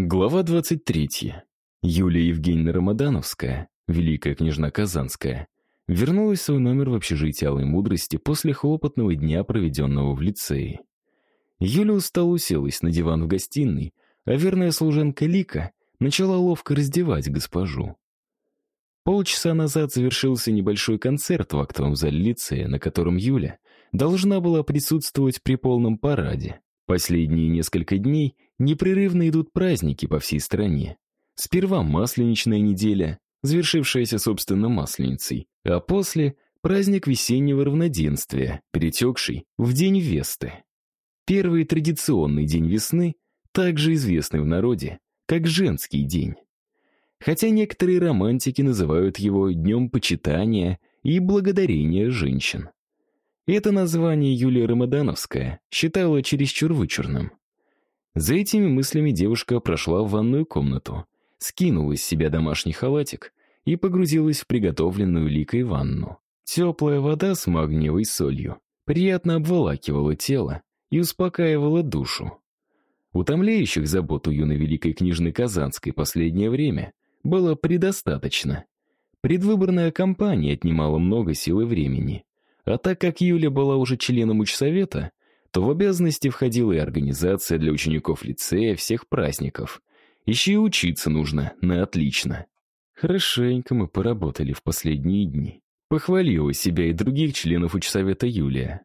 Глава 23. Юлия Евгеньевна Рамадановская, великая княжна Казанская, вернулась в свой номер в общежитии Алой Мудрости после хлопотного дня, проведенного в лицее. Юля устало уселась на диван в гостиной, а верная служанка Лика начала ловко раздевать госпожу. Полчаса назад завершился небольшой концерт в актовом зале лицея, на котором Юля должна была присутствовать при полном параде. Последние несколько дней непрерывно идут праздники по всей стране. Сперва Масленичная неделя, завершившаяся, собственно, Масленицей, а после — праздник весеннего равноденствия, перетекший в День Весты. Первый традиционный день весны, также известный в народе, как женский день. Хотя некоторые романтики называют его днем почитания и благодарения женщин. Это название Юлия Рамадановская считала чересчур вычурным. За этими мыслями девушка прошла в ванную комнату, скинула из себя домашний халатик и погрузилась в приготовленную ликой ванну. Теплая вода с магниевой солью приятно обволакивала тело и успокаивала душу. Утомляющих забот у юной великой княжны Казанской последнее время было предостаточно. Предвыборная кампания отнимала много сил и времени. А так как Юля была уже членом учсовета, то в обязанности входила и организация для учеников лицея всех праздников. Еще и учиться нужно на отлично. Хорошенько мы поработали в последние дни. Похвалила себя и других членов учсовета Юлия.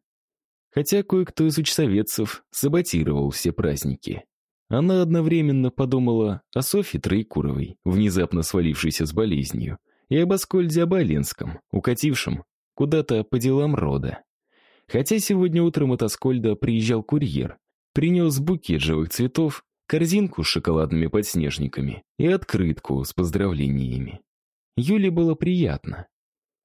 Хотя кое-кто из учсоветцев саботировал все праздники. Она одновременно подумала о Софье Троекуровой, внезапно свалившейся с болезнью, и об Аскольде Абайленском, укатившем куда-то по делам рода. Хотя сегодня утром от Аскольда приезжал курьер, принес букет живых цветов, корзинку с шоколадными подснежниками и открытку с поздравлениями. Юле было приятно,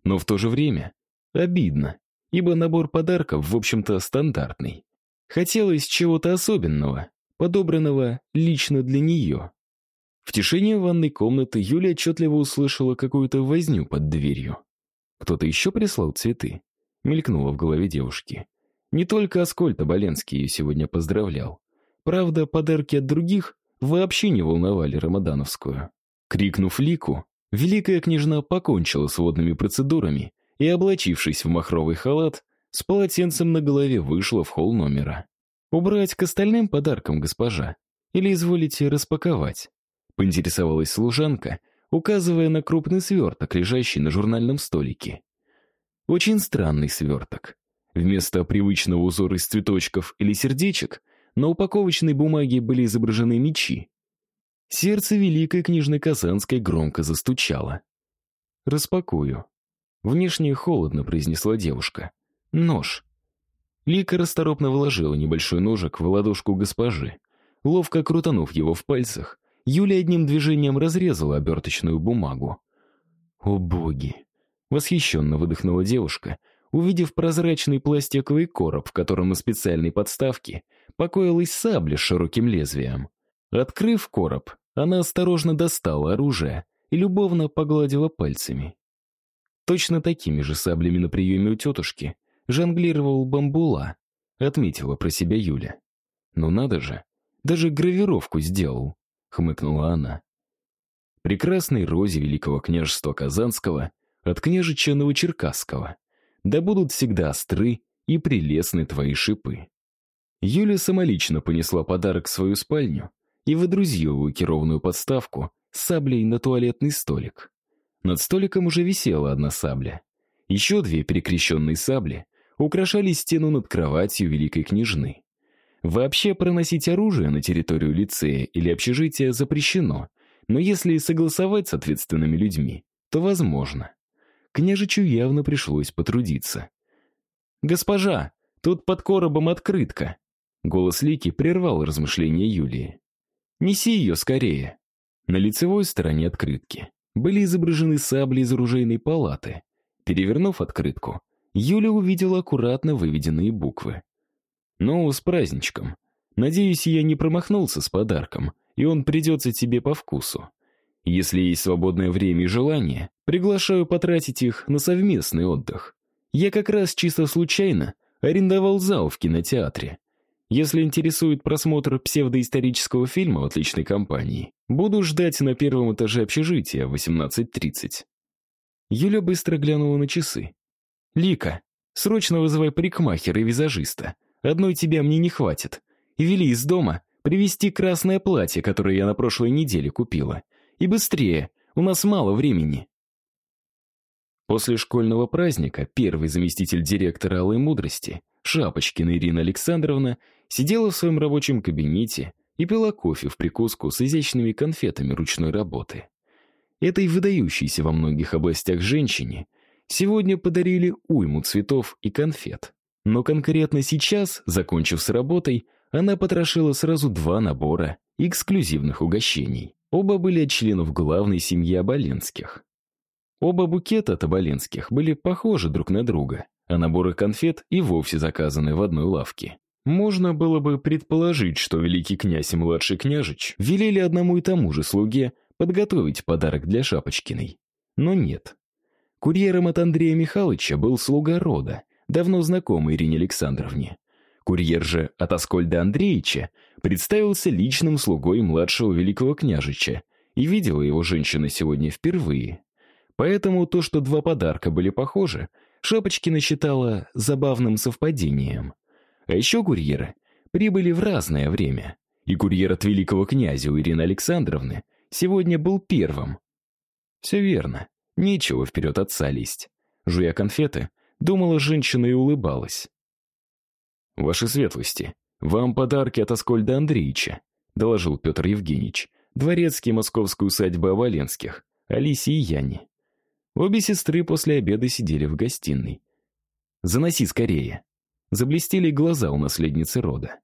но в то же время обидно, ибо набор подарков, в общем-то, стандартный. Хотелось чего-то особенного, подобранного лично для нее. В тишине ванной комнаты Юля отчетливо услышала какую-то возню под дверью. Кто-то еще прислал цветы? Мелькнуло в голове девушки. Не только Аскольд Оболенский ее сегодня поздравлял. Правда, подарки от других вообще не волновали Рамадановскую. Крикнув Лику, великая княжна покончила с водными процедурами и, облачившись в махровый халат, с полотенцем на голове вышла в холл номера. «Убрать к остальным подаркам, госпожа? Или изволите распаковать?» Поинтересовалась служанка, указывая на крупный сверток, лежащий на журнальном столике. Очень странный сверток. Вместо привычного узора из цветочков или сердечек на упаковочной бумаге были изображены мечи. Сердце великой княжны Казанской громко застучало. «Распакую». Внешне холодно произнесла девушка. «Нож». Лика расторопно вложила небольшой ножик в ладошку госпожи. Ловко крутанув его в пальцах, Юля одним движением разрезала оберточную бумагу. «О боги!» — восхищенно выдохнула девушка, увидев прозрачный пластиковый короб, в котором на специальной подставке покоилась сабля с широким лезвием. Открыв короб, она осторожно достала оружие и любовно погладила пальцами. Точно такими же саблями на приеме у тетушки жонглировал бамбула, отметила про себя Юля. Ну надо же, даже гравировку сделал. — хмыкнула она. «Прекрасной розе великого княжества Казанского от княжича Новочеркасского, да будут всегда остры и прелестны твои шипы». Юля самолично понесла подарок в свою спальню и выдрузила лакированную подставку саблей на туалетный столик. Над столиком уже висела одна сабля. Еще две перекрещенные сабли украшали стену над кроватью великой княжны. Вообще проносить оружие на территорию лицея или общежития запрещено, но если согласовать с ответственными людьми, то возможно. Княжичу явно пришлось потрудиться. «Госпожа, тут под коробом открытка!» Голос Лики прервал размышления Юлии. «Неси ее скорее!» На лицевой стороне открытки были изображены сабли из оружейной палаты. Перевернув открытку, Юля увидела аккуратно выведенные буквы. «Ну, с праздничком. Надеюсь, я не промахнулся с подарком, и он придется тебе по вкусу. Если есть свободное время и желание, приглашаю потратить их на совместный отдых. Я как раз чисто случайно арендовал зал в кинотеатре. Если интересует просмотр псевдоисторического фильма в отличной компании, буду ждать на первом этаже общежития в 18.30. Юля быстро глянула на часы. «Лика, срочно вызывай парикмахера и визажиста. Одной тебя мне не хватит. И вели из дома привезти красное платье, которое я на прошлой неделе купила. И быстрее, у нас мало времени». После школьного праздника первый заместитель директора Алой Мудрости, Шапочкина Ирина Александровна, сидела в своем рабочем кабинете и пила кофе в прикуску с изящными конфетами ручной работы. Этой выдающейся во многих областях женщине сегодня подарили уйму цветов и конфет. Но конкретно сейчас, закончив с работой, она потрошила сразу два набора эксклюзивных угощений. Оба были от членов главной семьи Оболенских. Оба букета от Оболенских были похожи друг на друга, а наборы конфет и вовсе заказаны в одной лавке. Можно было бы предположить, что великий князь и младший княжич велели одному и тому же слуге подготовить подарок для Шапочкиной. Но нет. Курьером от Андрея Михайловича был слуга рода, давно знакомый Ирине Александровне. Курьер же от Аскольда Андреевича представился личным слугой младшего великого княжича, и видела его женщина сегодня впервые. Поэтому то, что два подарка были похожи, Шапочкина считала забавным совпадением. А еще курьеры прибыли в разное время. И курьер от великого князя у Ирины Александровны сегодня был первым. Все верно. Нечего вперед отца лезть. Жуя конфеты, думала женщина и улыбалась. «Ваши светлости, вам подарки от Аскольда Андреевича», доложил Петр Евгеньевич, дворецкий московской усадьбы Оваленских, Алисе и Яне. Обе сестры после обеда сидели в гостиной. «Заноси скорее», Заблестели глаза у наследницы рода.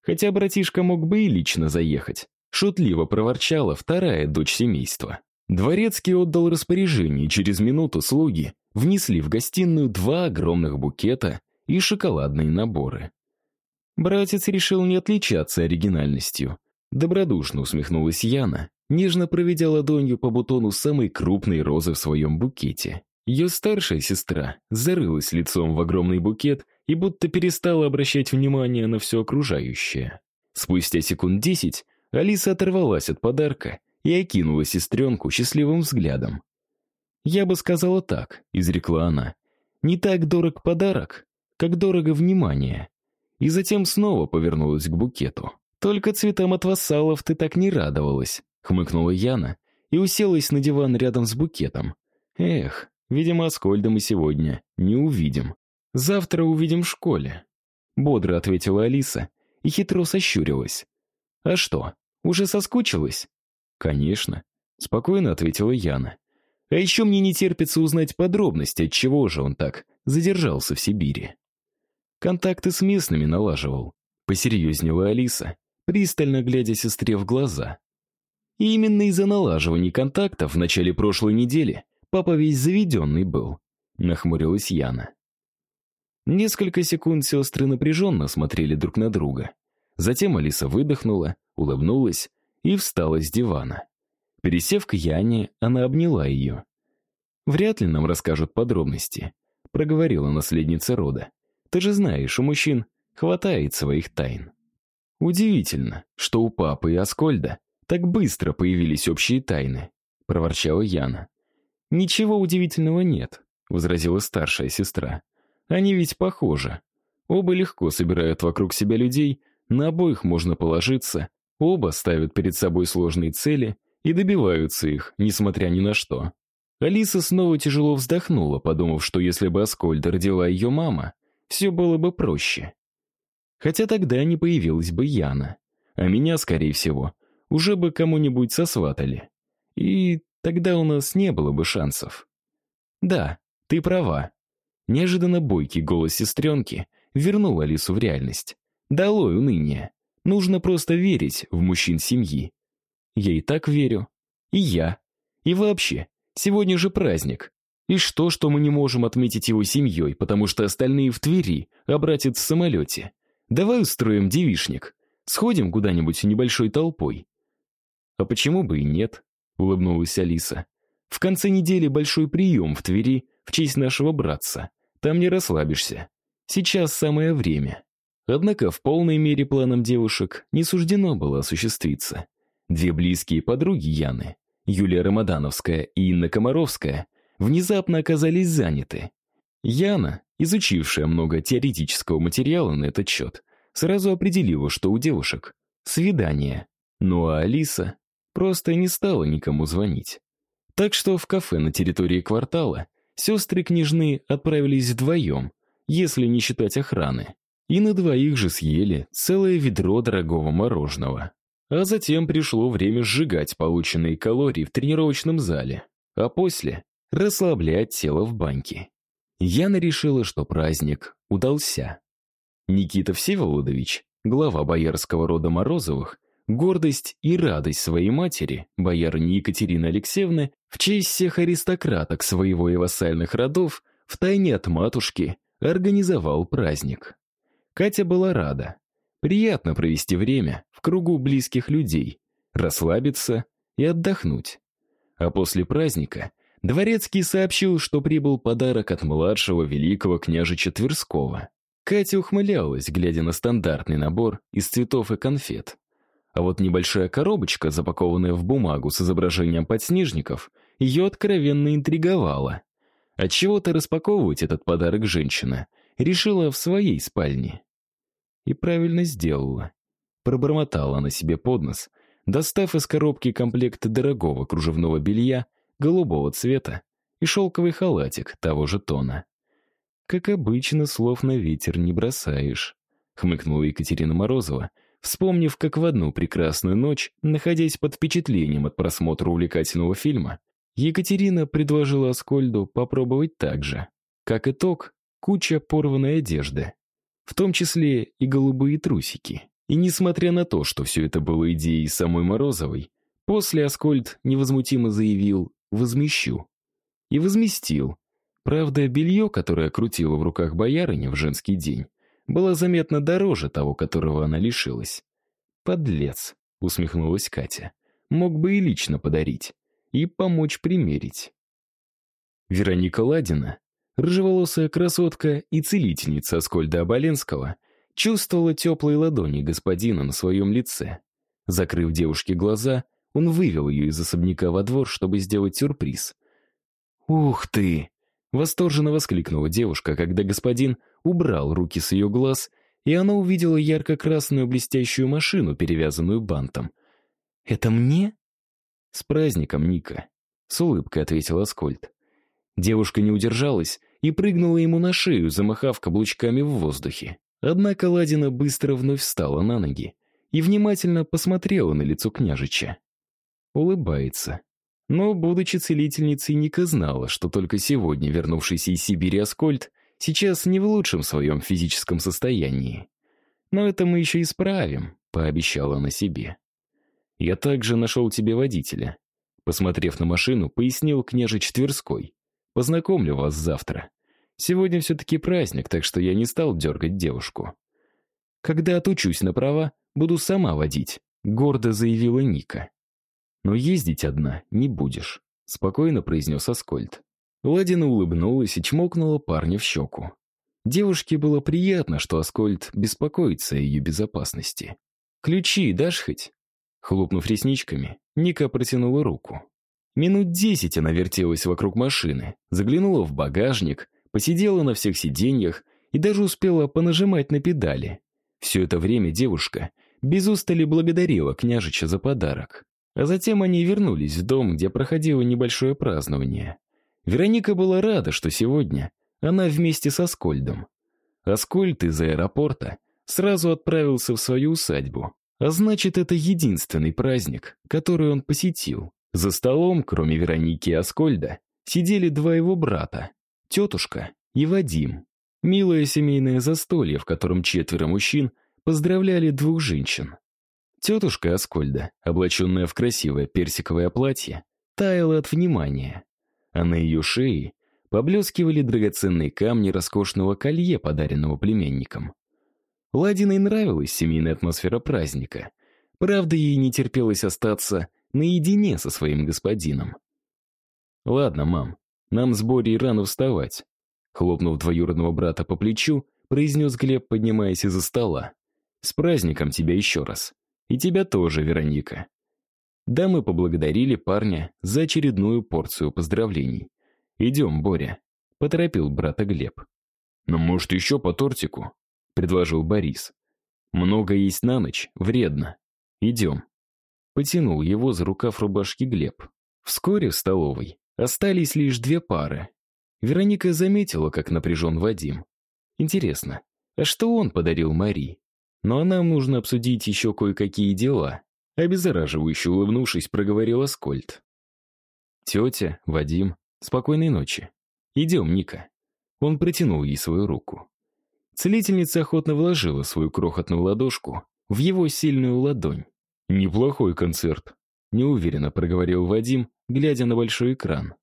Хотя братишка мог бы и лично заехать. Шутливо проворчала вторая дочь семейства. Дворецкий отдал распоряжение, и через минуту слуги внесли в гостиную два огромных букета и шоколадные наборы. Братец решил не отличаться оригинальностью. Добродушно усмехнулась Яна, нежно проведя ладонью по бутону самой крупной розы в своем букете. Ее старшая сестра зарылась лицом в огромный букет и будто перестала обращать внимание на все окружающее. Спустя секунд десять Алиса оторвалась от подарка и окинула сестренку счастливым взглядом. «Я бы сказала так», — изрекла она. «Не так дорог подарок, как дорого внимание». И затем снова повернулась к букету. «Только цветам от вассалов ты так не радовалась», — хмыкнула Яна и уселась на диван рядом с букетом. «Эх, видимо, Аскольда мы сегодня не увидим». «Завтра увидим в школе», — бодро ответила Алиса и хитро сощурилась. «А что, уже соскучилась?» «Конечно», — спокойно ответила Яна. «А еще мне не терпится узнать подробности, от чего же он так задержался в Сибири». Контакты с местными налаживал. Посерьезнела Алиса, пристально глядя сестре в глаза. И именно из-за налаживания контактов в начале прошлой недели папа весь заведенный был, нахмурилась Яна. Несколько секунд сестры напряженно смотрели друг на друга. Затем Алиса выдохнула, улыбнулась и встала с дивана. Пересев к Яне, она обняла ее. «Вряд ли нам расскажут подробности», — проговорила наследница рода. «Ты же знаешь, у мужчин хватает своих тайн». «Удивительно, что у папы и Аскольда так быстро появились общие тайны», — проворчала Яна. «Ничего удивительного нет», — возразила старшая сестра. Они ведь похожи. Оба легко собирают вокруг себя людей, на обоих можно положиться, оба ставят перед собой сложные цели и добиваются их, несмотря ни на что. Алиса снова тяжело вздохнула, подумав, что если бы Аскольда родила ее мама, все было бы проще. Хотя тогда не появилась бы Яна, а меня, скорее всего, уже бы кому-нибудь сосватали. И тогда у нас не было бы шансов. Да, ты права. Неожиданно бойкий голос сестренки вернул Алису в реальность. Долой уныние. Нужно просто верить в мужчин семьи. Я и так верю. И я. И вообще, сегодня же праздник. И что, что мы не можем отметить его семьей, потому что остальные в Твери, а братец в самолете? Давай устроим девишник. Сходим куда-нибудь небольшой толпой. А почему бы и нет? Улыбнулась Алиса. В конце недели большой прием в Твери в честь нашего братца. Там не расслабишься. Сейчас самое время. Однако в полной мере планам девушек не суждено было осуществиться. Две близкие подруги Яны, Юлия Рамадановская и Инна Комаровская, внезапно оказались заняты. Яна, изучившая много теоретического материала на этот счет, сразу определила, что у девушек свидание. Ну а Алиса просто не стала никому звонить. Так что в кафе на территории квартала сестры княжны отправились вдвоем, если не считать охраны. И на двоих же съели целое ведро дорогого мороженого. А затем пришло время сжигать полученные калории в тренировочном зале, а после расслаблять тело в баньке. Яна решила, что праздник удался. Никита Всеволодович, глава боярского рода Морозовых, гордость и радость своей матери, боярыни Екатерины Алексеевны, в честь всех аристократок своего и вассальных родов, втайне от матушки, организовал праздник. Катя была рада. Приятно провести время в кругу близких людей, расслабиться и отдохнуть. А после праздника Дворецкий сообщил, что прибыл подарок от младшего великого княжича Тверского. Катя ухмылялась, глядя на стандартный набор из цветов и конфет. А вот небольшая коробочка, запакованная в бумагу с изображением подснежников, ее откровенно интриговала. Отчего-то распаковывать этот подарок женщина решила в своей спальне. И правильно сделала. Пробормотала она себе под нос, достав из коробки комплект дорогого кружевного белья голубого цвета и шелковый халатик того же тона. «Как обычно, слов на ветер не бросаешь», — хмыкнула Екатерина Морозова — Вспомнив, как в одну прекрасную ночь, находясь под впечатлением от просмотра увлекательного фильма, Екатерина предложила Аскольду попробовать так же. Как итог, куча порванной одежды, в том числе и голубые трусики. И несмотря на то, что все это было идеей самой Морозовой, после Аскольд невозмутимо заявил «возмещу». И возместил. Правда, белье, которое крутило в руках боярыня в женский день, была заметно дороже того, которого она лишилась. «Подлец», — усмехнулась Катя. «Мог бы и лично подарить. И помочь примерить». Вероника Ладина, рыжеволосая красотка и целительница Аскольда Оболенского, чувствовала теплые ладони господина на своем лице. Закрыв девушке глаза, он вывел ее из особняка во двор, чтобы сделать сюрприз. «Ух ты!» Восторженно воскликнула девушка, когда господин убрал руки с ее глаз, и она увидела ярко-красную блестящую машину, перевязанную бантом. «Это мне?» «С праздником, Ника», — с улыбкой ответил Аскольд. Девушка не удержалась и прыгнула ему на шею, замахав каблучками в воздухе. Однако Ладина быстро вновь встала на ноги и внимательно посмотрела на лицо княжича. Улыбается. Но, будучи целительницей, Ника знала, что только сегодня вернувшийся из Сибири Аскольд сейчас не в лучшем своем физическом состоянии. «Но это мы еще исправим», — пообещала она себе. «Я также нашел тебе водителя». Посмотрев на машину, пояснил княжич Тверской. «Познакомлю вас завтра. Сегодня все-таки праздник, так что я не стал дергать девушку». «Когда отучусь на права, буду сама водить», — гордо заявила Ника. «Но ездить одна не будешь», — спокойно произнес Аскольд. Ладина улыбнулась и чмокнула парня в щеку. Девушке было приятно, что Аскольд беспокоится о ее безопасности. «Ключи дашь хоть?» Хлопнув ресничками, Ника протянула руку. Минут десять она вертелась вокруг машины, заглянула в багажник, посидела на всех сиденьях и даже успела понажимать на педали. Все это время девушка без устали благодарила княжича за подарок. А затем они вернулись в дом, где проходило небольшое празднование. Вероника была рада, что сегодня она вместе со Скольдом. Аскольд из аэропорта сразу отправился в свою усадьбу. А значит, это единственный праздник, который он посетил. За столом, кроме Вероники и Аскольда, сидели два его брата, тетушка и Вадим. Милое семейное застолье, в котором четверо мужчин поздравляли двух женщин. Тетушка Аскольда, облаченная в красивое персиковое платье, таяла от внимания, а на ее шее поблескивали драгоценные камни роскошного колье, подаренного племенником. Ладиной нравилась семейная атмосфера праздника. Правда, ей не терпелось остаться наедине со своим господином. «Ладно, мам, нам с Борей рано вставать», хлопнув двоюродного брата по плечу, произнес Глеб, поднимаясь из-за стола. «С праздником тебя еще раз. И тебя тоже, Вероника». Дамы поблагодарили парня за очередную порцию поздравлений. «Идем, Боря», — поторопил брата Глеб. «Ну, может, еще по тортику?» — предложил Борис. «Много есть на ночь, вредно. Идем». Потянул его за рукав рубашки Глеб. Вскоре в столовой остались лишь две пары. Вероника заметила, как напряжен Вадим. Интересно, а что он подарил Мари? Но нам нужно обсудить еще кое-какие дела. Обеззараживающе улыбнувшись, проговорил Аскольд. «Тетя, Вадим, спокойной ночи. Идем, Ника». Он протянул ей свою руку. Целительница охотно вложила свою крохотную ладошку в его сильную ладонь. «Неплохой концерт», — неуверенно проговорил Вадим, глядя на большой экран.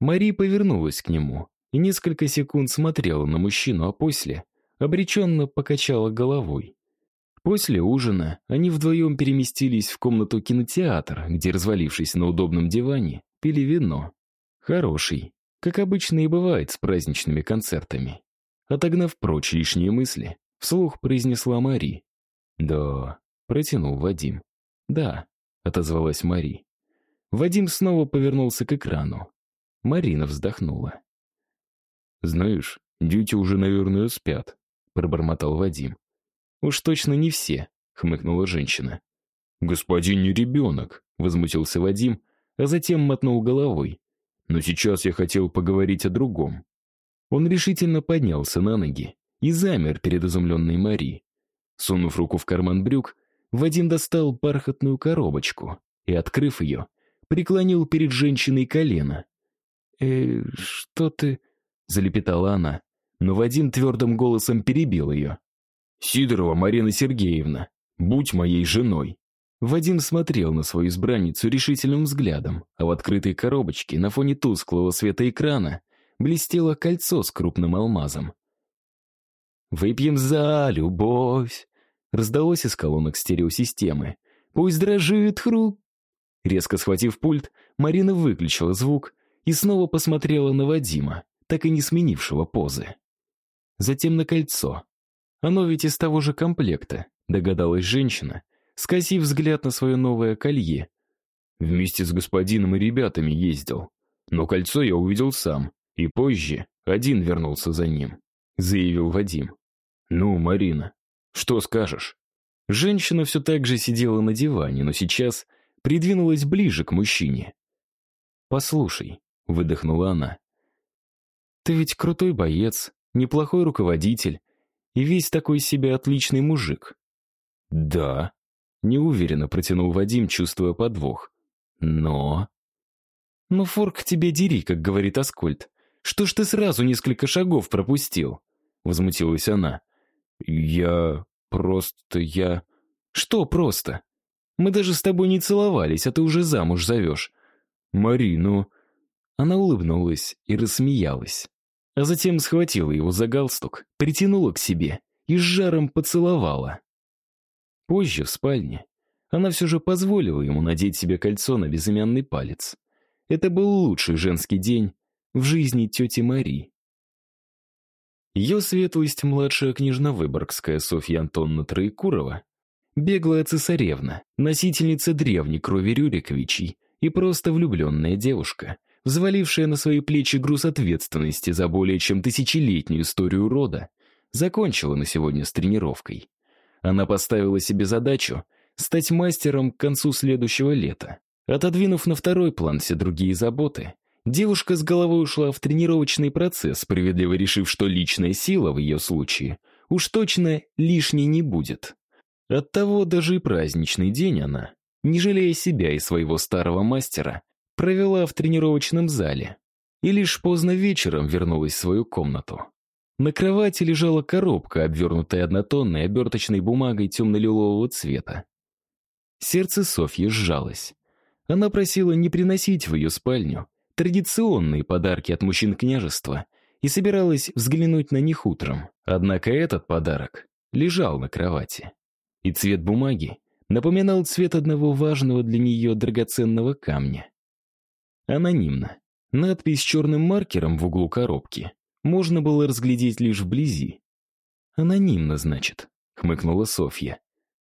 Мари повернулась к нему и несколько секунд смотрела на мужчину, а после обреченно покачала головой. После ужина они вдвоем переместились в комнату кинотеатра, где, развалившись на удобном диване, пили вино. Хороший, как обычно и бывает с праздничными концертами. Отогнав прочь лишние мысли, вслух произнесла Мари. «Да», — протянул Вадим. «Да», — отозвалась Мари. Вадим снова повернулся к экрану. Марина вздохнула. «Знаешь, дети уже, наверное, спят», — пробормотал Вадим. «Уж точно не все», — хмыкнула женщина. «Господин не ребенок», — возмутился Вадим, а затем мотнул головой. «Но сейчас я хотел поговорить о другом». Он решительно поднялся на ноги и замер перед изумленной Мари. Сунув руку в карман брюк, Вадим достал бархатную коробочку и, открыв ее, преклонил перед женщиной колено. «Э, что ты...» — залепетала она, но Вадим твердым голосом перебил ее. «Сидорова Марина Сергеевна, будь моей женой». Вадим смотрел на свою избранницу решительным взглядом, а в открытой коробочке на фоне тусклого света экрана блестело кольцо с крупным алмазом. «Выпьем за любовь!» раздалось из колонок стереосистемы. «Пусть дрожит хруп!» Резко схватив пульт, Марина выключила звук и снова посмотрела на Вадима, так и не сменившего позы. Затем на кольцо, оно ведь из того же комплекта, догадалась женщина, скосив взгляд на свое новое колье. Вместе с господином и ребятами ездил. Но кольцо я увидел сам, и позже один вернулся за ним, заявил Вадим. Ну, Марина, что скажешь? Женщина все так же сидела на диване, но сейчас придвинулась ближе к мужчине. «Послушай», — выдохнула она, — «ты ведь крутой боец, неплохой руководитель, и весь такой себе отличный мужик. Да, неуверенно протянул Вадим, чувствуя подвох. Но... Ну, форк тебе дери, как говорит Аскольд. Что ж ты сразу несколько шагов пропустил? Возмутилась она. Я... просто... я... Что просто? Мы даже с тобой не целовались, а ты уже замуж зовешь. Марину... Она улыбнулась и рассмеялась а затем схватила его за галстук, притянула к себе и с жаром поцеловала. Позже, в спальне, она все же позволила ему надеть себе кольцо на безымянный палец. Это был лучший женский день в жизни тети Мари. Ее светлость, младшая княжна Выборгская Софья Антонна Троекурова, беглая цесаревна, носительница древней крови Рюриковичей и просто влюбленная девушка, взвалившая на свои плечи груз ответственности за более чем тысячелетнюю историю рода, закончила на сегодня с тренировкой. Она поставила себе задачу стать мастером к концу следующего лета. Отодвинув на второй план все другие заботы, девушка с головой ушла в тренировочный процесс, справедливо решив, что личная сила в ее случае уж точно лишней не будет. Оттого даже и праздничный день она, не жалея себя и своего старого мастера, провела в тренировочном зале и лишь поздно вечером вернулась в свою комнату. На кровати лежала коробка, обвернутая однотонной оберточной бумагой темно-лилового цвета. Сердце Софьи сжалось. Она просила не приносить в ее спальню традиционные подарки от мужчин княжества и собиралась взглянуть на них утром. Однако этот подарок лежал на кровати. И цвет бумаги напоминал цвет одного важного для нее драгоценного камня. Анонимно. Надпись черным маркером в углу коробки можно было разглядеть лишь вблизи. «Анонимно, значит», — хмыкнула Софья.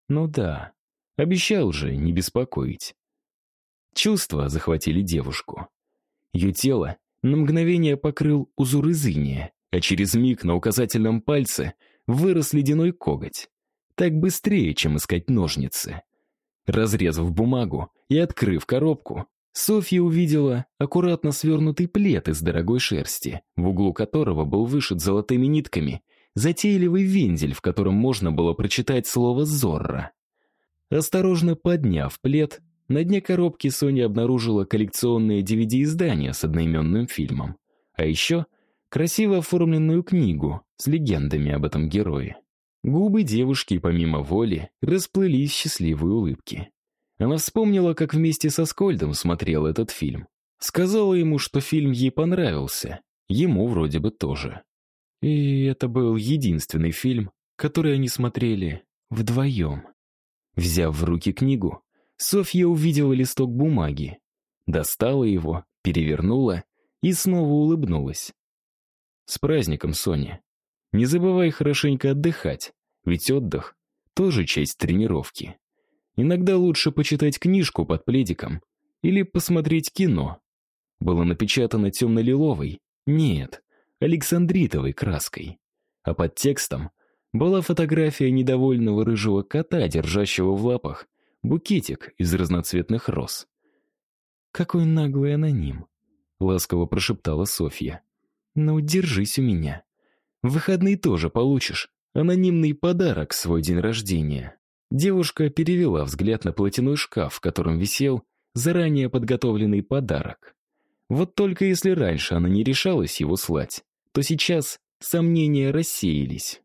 «Ну да, обещал же не беспокоить». Чувства захватили девушку. Ее тело на мгновение покрыл узор изыния, а через миг на указательном пальце вырос ледяной коготь. Так быстрее, чем искать ножницы. Разрезав бумагу и открыв коробку, Софья увидела аккуратно свернутый плед из дорогой шерсти, в углу которого был вышит золотыми нитками затейливый вензель, в котором можно было прочитать слово «Зорро». Осторожно подняв плед, на дне коробки Соня обнаружила коллекционное DVD-издание с одноименным фильмом. А еще красиво оформленную книгу с легендами об этом герое. Губы девушки, помимо воли, расплылись в счастливой улыбки. Она вспомнила, как вместе со Скольдом смотрела этот фильм. Сказала ему, что фильм ей понравился. Ему вроде бы тоже. И это был единственный фильм, который они смотрели вдвоем. Взяв в руки книгу, Софья увидела листок бумаги, достала его, перевернула и снова улыбнулась. «С праздником, Соня! Не забывай хорошенько отдыхать, ведь отдых — тоже часть тренировки. Иногда лучше почитать книжку под пледиком или посмотреть кино». Было напечатано темно-лиловой, нет, александритовой краской. А под текстом была фотография недовольного рыжего кота, держащего в лапах букетик из разноцветных роз. «Какой наглый аноним», — ласково прошептала Софья. «Ну, держись у меня. В выходные тоже получишь анонимный подарок в свой день рождения». Девушка перевела взгляд на платяной шкаф, в котором висел заранее подготовленный подарок. Вот только если раньше она не решалась его слать, то сейчас сомнения рассеялись.